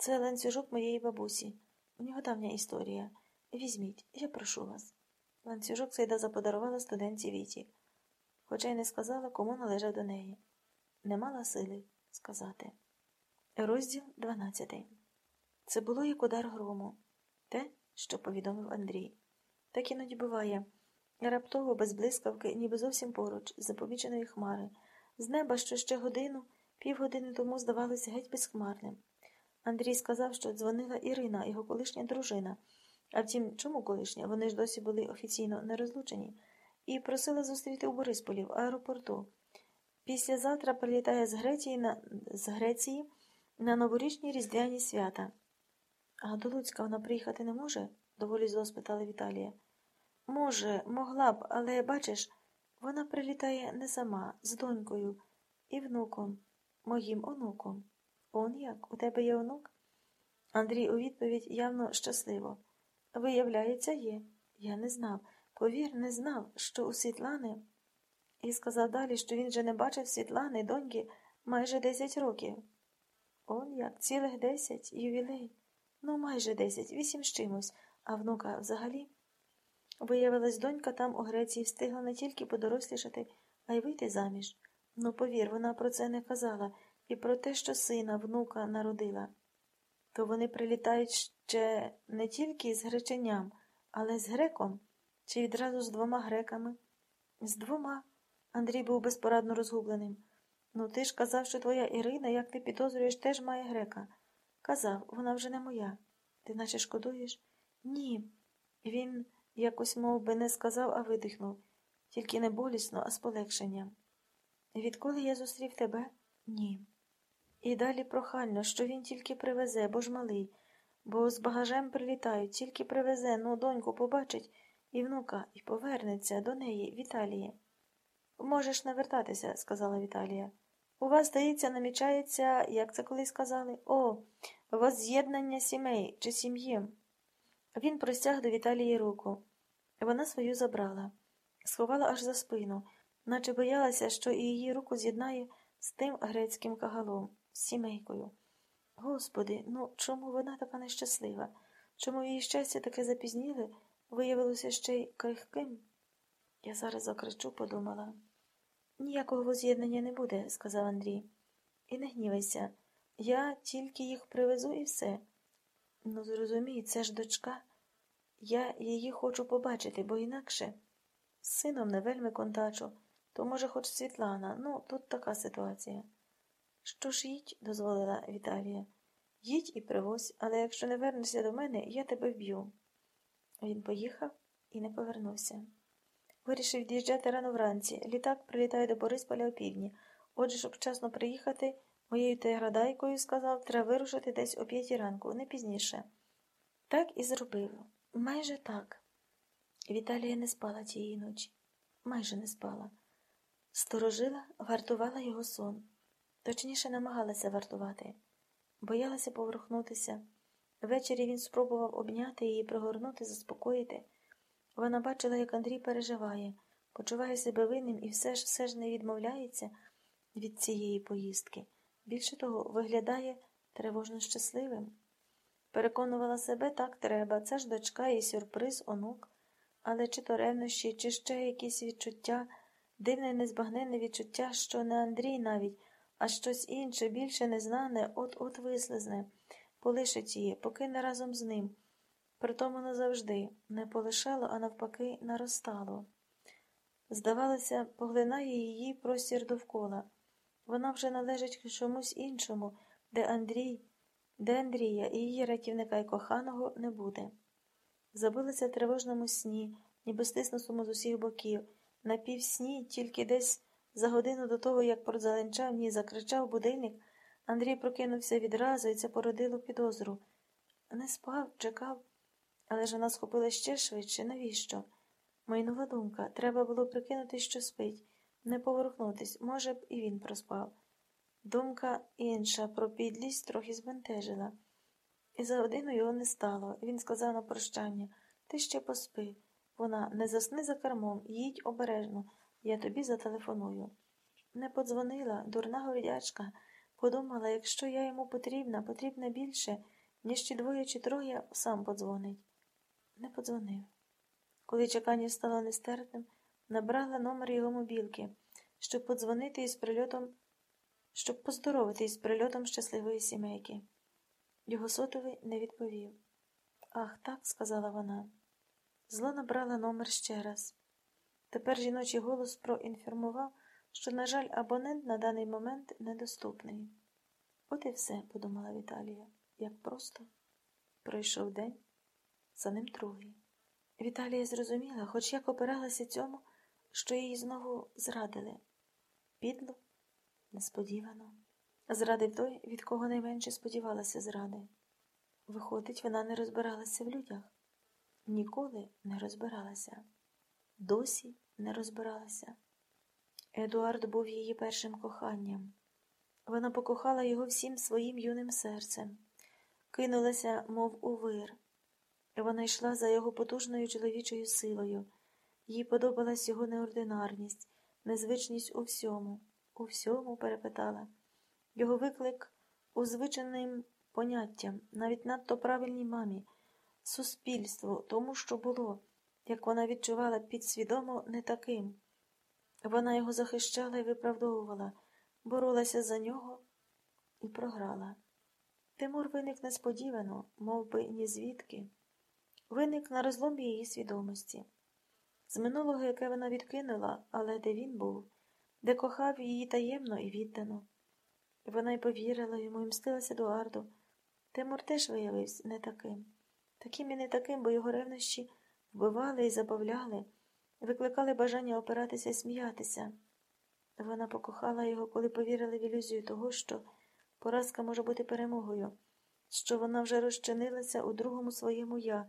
Це ланцюжок моєї бабусі. У нього давня історія. Візьміть, я прошу вас. Ланцюжок Сейда заподарувала студентці Віті, хоча й не сказала, кому належав до неї. Не мала сили сказати. Розділ 12. Це було як удар грому. Те, що повідомив Андрій. Так іноді буває. Раптово, без блискавки, ніби зовсім поруч, з запоміченої хмари, з неба, що ще годину, півгодини тому здавалося геть безхмарним. Андрій сказав, що дзвонила Ірина, його колишня дружина. А втім, чому колишня? Вони ж досі були офіційно не розлучені, і просила зустріти у Борисполі в аеропорту. Післязавтра прилітає з Греції на з Греції на новорічні різдвяні свята. А до Луцька вона приїхати не може? доволі зло спитала Віталія. Може, могла б, але бачиш, вона прилітає не сама, з донькою і внуком, моїм онуком. Он як? У тебе є онук? Андрій у відповідь явно щасливо. Виявляється, є. Я не знав. Повір, не знав, що у Світлани. І сказав далі, що він вже не бачив Світлани, доньки, майже десять років. Он як, цілих десять, ювілей. Ну, майже десять, вісім з чимось, а внука взагалі. Виявилась, донька там у Греції встигла не тільки подорослішати, а й вийти заміж. Ну, повір, вона про це не казала, і про те, що сина, внука народила. То вони прилітають ще не тільки з греченям, але з греком, чи відразу з двома греками? З двома. Андрій був безпорадно розгубленим. Ну, ти ж казав, що твоя Ірина, як ти підозрюєш, теж має грека. Казав, вона вже не моя. Ти наче шкодуєш? Ні. Він якось мов би, не сказав, а видихнув, тільки не болісно, а з полегшенням. Відколи я зустрів тебе? Ні. І далі прохально, що він тільки привезе, бо ж малий, бо з багажем прилітають, тільки привезе, ну, доньку побачить, і внука, і повернеться до неї, Віталії. Можеш навертатися, сказала Віталія. У вас, здається, намічається, як це колись сказали, о, возз'єднання сімей чи сім'ї. Він простяг до Віталії руку. Вона свою забрала, сховала аж за спину, наче боялася, що і її руку з'єднає з тим грецьким кагалом, сімейкою. Господи, ну чому вона така нещаслива? Чому її щастя таке запізніле, виявилося ще й крихким? Я зараз закричу, подумала. Ніякого воз'єднання не буде, сказав Андрій. І не гнівайся. Я тільки їх привезу і все. Ну, зрозумій, це ж дочка. Я її хочу побачити, бо інакше з сином не вельми контачу, то, може, хоч Світлана. Ну, тут така ситуація. Що ж їдь, дозволила Віталія. Їдь і привозь, але якщо не вернешся до мене, я тебе вб'ю. Він поїхав і не повернувся. Вирішив від'їжджати рано вранці. Літак прилітає до Борисполя о півдні. Отже, щоб вчасно приїхати, моєю теградайкою сказав, треба вирушити десь о п'ятій ранку, не пізніше. Так і зробив. Майже так. Віталія не спала тієї ночі. Майже не спала. Сторожила, вартувала його сон. Точніше, намагалася вартувати. Боялася поворухнутися. Ввечері він спробував обняти її, пригорнути, заспокоїти. Вона бачила, як Андрій переживає, почуває себе винним і все ж все ж не відмовляється від цієї поїздки. Більше того, виглядає тривожно щасливим. Переконувала себе так треба, це ж дочка і сюрприз, онук, але чи то ревнощі, чи ще якісь відчуття, дивне незбагненне відчуття, що не Андрій навіть, а щось інше, більше незнане, от-от вислизне, полишить її, покине разом з ним. Притому назавжди не полишало, а навпаки, наростало. Здавалося, поглинає її простір довкола. Вона вже належить чомусь іншому, де Андрій, де Андрія і її рятівника й коханого не буде. Забилася в тривожному сні, ніби стиснутому з усіх боків, на півсні, тільки десь за годину до того, як продзеленчав ні закричав будильник, Андрій прокинувся відразу, і це породило підозру. Не спав, чекав, але ж вона схопила ще швидше. Навіщо? Майнула думка треба було прикинути, що спить, не поворухнутись, може б, і він проспав. Думка інша про підлість трохи збентежила. І за годину його не стало. Він сказав на прощання Ти ще поспи. Вона не засни за кермом, їдь обережно, я тобі зателефоную. Не подзвонила, дурна гордячка, Подумала, якщо я йому потрібна, потрібна більше, ніж ті двоє чи троє, сам подзвонить. Не подзвонив. Коли чекання стало нестерпним, набрала номер його мобілки, щоб подзвонити із прильотом, щоб поздоровити із прильотом щасливої сімейки. Його сотовий не відповів. Ах, так, сказала вона. Зло набрала номер ще раз. Тепер жіночий голос проінформував, що, на жаль, абонент на даний момент недоступний. От і все, подумала Віталія, як просто. Пройшов день, за ним другий. Віталія зрозуміла, хоч як опиралася цьому, що її знову зрадили. Підло, несподівано. Зрадив той, від кого найменше сподівалася зради. Виходить, вона не розбиралася в людях. Ніколи не розбиралася. Досі не розбиралася. Едуард був її першим коханням. Вона покохала його всім своїм юним серцем, кинулася, мов у вир. Вона йшла за його потужною чоловічою силою. Їй подобалась його неординарність, незвичність у всьому, у всьому перепитала. Його виклик узвиченим поняттям, навіть надто правильній мамі, суспільству, тому, що було, як вона відчувала підсвідомо, не таким. Вона його захищала і виправдовувала, боролася за нього і програла. Тимур виник несподівано, мов би ні звідки. Виник на розломі її свідомості. З минулого, яке вона відкинула, але де він був, де кохав її таємно і віддано. Вона й повірила йому і мстилася Едуарду. Тимур теж виявився не таким. Таким і не таким, бо його ревнощі вбивали і забавляли, викликали бажання опиратися і сміятися. Вона покохала його, коли повірила в ілюзію того, що поразка може бути перемогою, що вона вже розчинилася у другому своєму я